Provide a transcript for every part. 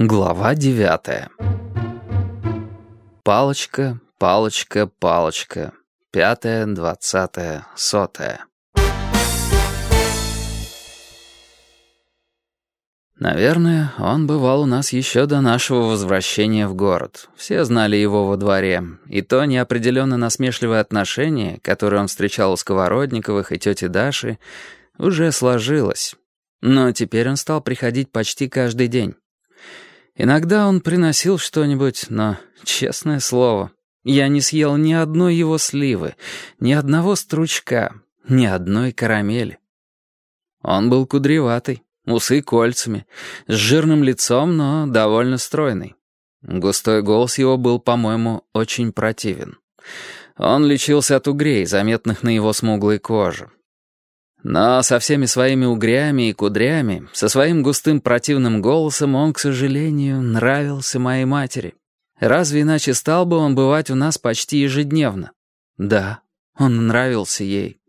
Глава девятая. Палочка, палочка, палочка. Пятая, двадцатая, сотая. Наверное, он бывал у нас еще до нашего возвращения в город. Все знали его во дворе, и то неопределенно насмешливое отношение, которое он встречал у Сковородниковых и тети Даши, уже сложилось. Но теперь он стал приходить почти каждый день. Иногда он приносил что-нибудь, но, честное слово, я не съел ни одной его сливы, ни одного стручка, ни одной карамели. Он был кудреватый, усы кольцами, с жирным лицом, но довольно стройный. Густой голос его был, по-моему, очень противен. Он лечился от угрей, заметных на его смуглой коже. Но со всеми своими угрями и кудрями, со своим густым противным голосом он, к сожалению, нравился моей матери. Разве иначе стал бы он бывать у нас почти ежедневно? Да, он нравился ей.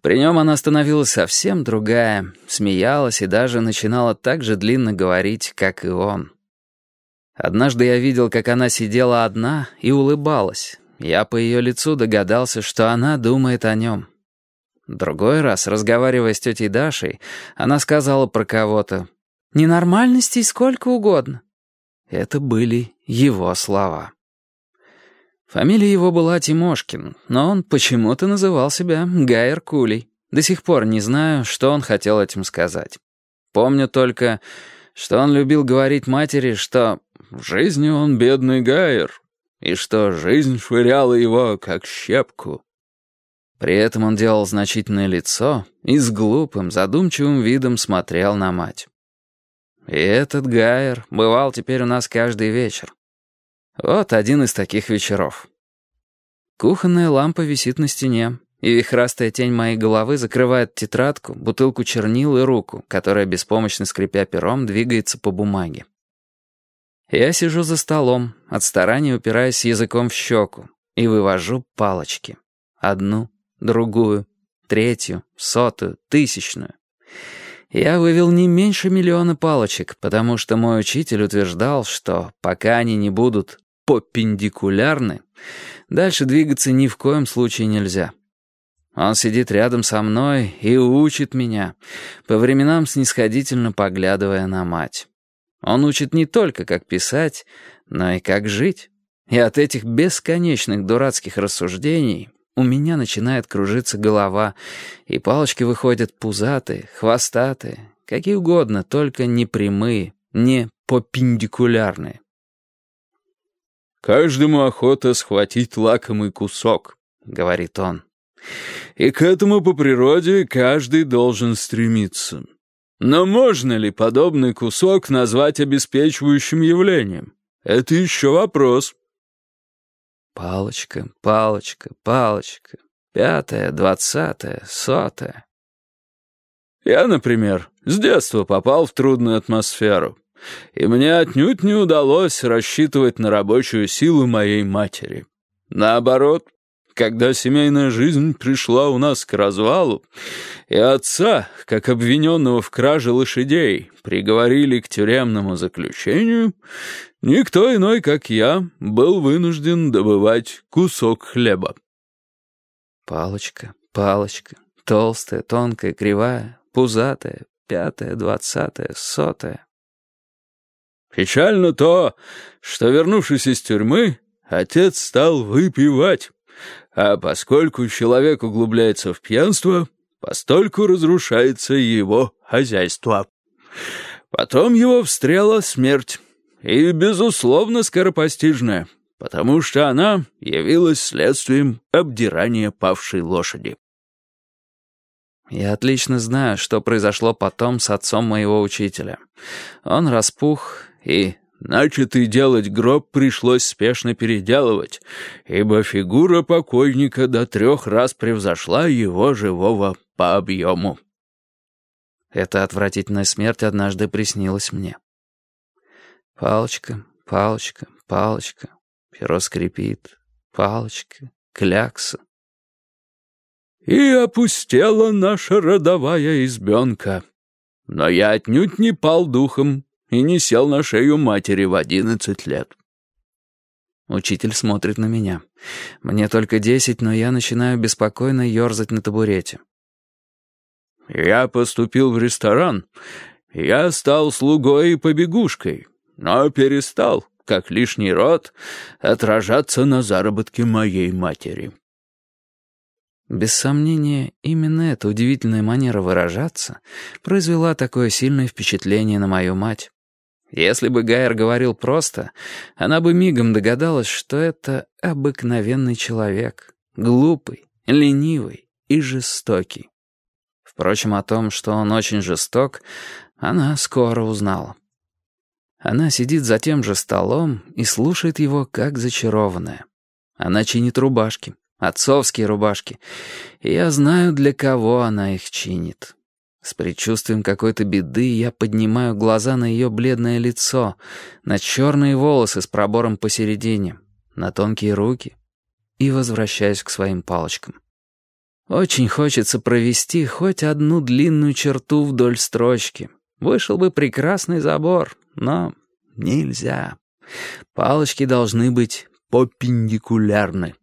При нем она становилась совсем другая, смеялась и даже начинала так же длинно говорить, как и он. Однажды я видел, как она сидела одна и улыбалась. Я по ее лицу догадался, что она думает о нем. Другой раз, разговаривая с тетей Дашей, она сказала про кого-то «Ненормальностей сколько угодно». Это были его слова. Фамилия его была Тимошкин, но он почему-то называл себя Гайер Кулей. До сих пор не знаю, что он хотел этим сказать. Помню только, что он любил говорить матери, что «в жизни он бедный Гайер», и что жизнь швыряла его, как щепку. При этом он делал значительное лицо и с глупым, задумчивым видом смотрел на мать. И этот Гайер бывал теперь у нас каждый вечер. Вот один из таких вечеров. Кухонная лампа висит на стене, и вихрастая тень моей головы закрывает тетрадку, бутылку чернил и руку, которая, беспомощно скрипя пером, двигается по бумаге. Я сижу за столом, от старания упираясь языком в щеку, и вывожу палочки. Одну, другую, третью, сотую, тысячную. Я вывел не меньше миллиона палочек, потому что мой учитель утверждал, что пока они не будут попендикулярны, дальше двигаться ни в коем случае нельзя. Он сидит рядом со мной и учит меня, по временам снисходительно поглядывая на мать. Он учит не только, как писать, но и как жить. И от этих бесконечных дурацких рассуждений у меня начинает кружиться голова, и палочки выходят пузатые, хвостатые, какие угодно, только не прямые, не попендикулярные. «Каждому охота схватить лакомый кусок», — говорит он. «И к этому по природе каждый должен стремиться. Но можно ли подобный кусок назвать обеспечивающим явлением? Это еще вопрос». Палочка, палочка, палочка. Пятая, двадцатая, сотая. Я, например, с детства попал в трудную атмосферу, и мне отнюдь не удалось рассчитывать на рабочую силу моей матери. Наоборот, когда семейная жизнь пришла у нас к развалу, и отца, как обвиненного в краже лошадей, приговорили к тюремному заключению, никто иной, как я, был вынужден добывать кусок хлеба. Палочка, палочка, толстая, тонкая, кривая, пузатая, пятая, двадцатая, сотая. Печально то, что, вернувшись из тюрьмы, отец стал выпивать. А поскольку человек углубляется в пьянство, постольку разрушается его хозяйство. Потом его встрела смерть, и, безусловно, скоропостижная, потому что она явилась следствием обдирания павшей лошади. Я отлично знаю, что произошло потом с отцом моего учителя. Он распух и Начатый делать гроб пришлось спешно переделывать, ибо фигура покойника до трех раз превзошла его живого по объему. Эта отвратительная смерть однажды приснилась мне. Палочка, палочка, палочка, перо скрипит, палочка, клякса. И опустела наша родовая избенка. Но я отнюдь не пал духом и не сел на шею матери в одиннадцать лет. Учитель смотрит на меня. Мне только десять, но я начинаю беспокойно ерзать на табурете. Я поступил в ресторан. Я стал слугой и побегушкой, но перестал, как лишний род, отражаться на заработке моей матери. Без сомнения, именно эта удивительная манера выражаться произвела такое сильное впечатление на мою мать. Если бы Гайер говорил просто, она бы мигом догадалась, что это обыкновенный человек, глупый, ленивый и жестокий. Впрочем, о том, что он очень жесток, она скоро узнала. Она сидит за тем же столом и слушает его, как зачарованная. Она чинит рубашки, отцовские рубашки, и я знаю, для кого она их чинит. С предчувствием какой-то беды я поднимаю глаза на ее бледное лицо, на черные волосы с пробором посередине, на тонкие руки и возвращаюсь к своим палочкам. Очень хочется провести хоть одну длинную черту вдоль строчки. Вышел бы прекрасный забор, но нельзя. Палочки должны быть перпендикулярны.